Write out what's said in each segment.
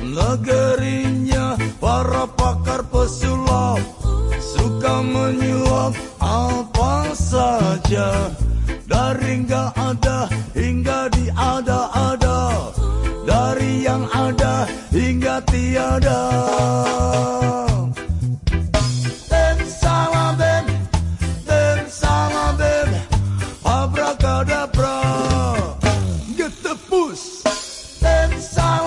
Negerinya para pakar pesulap. Suka menyuap apa saja. Dari nggak ada hingga diada-ada Dari yang ada hingga tiada sun.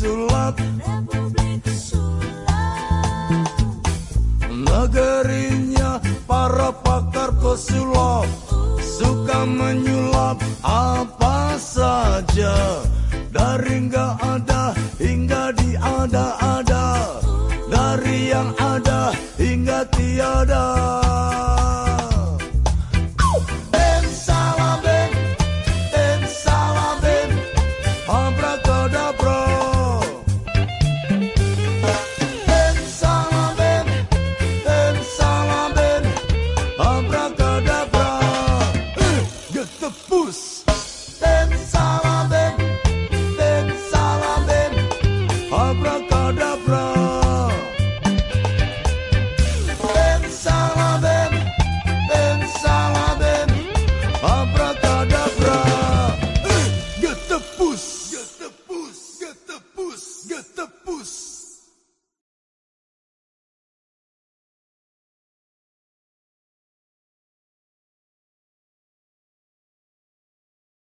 Republik Sulap. Negerinya para pakar pesulap Suka menyulap apa saja. Dari nggak ada hingga diada-ada Dari yang ada hingga tiada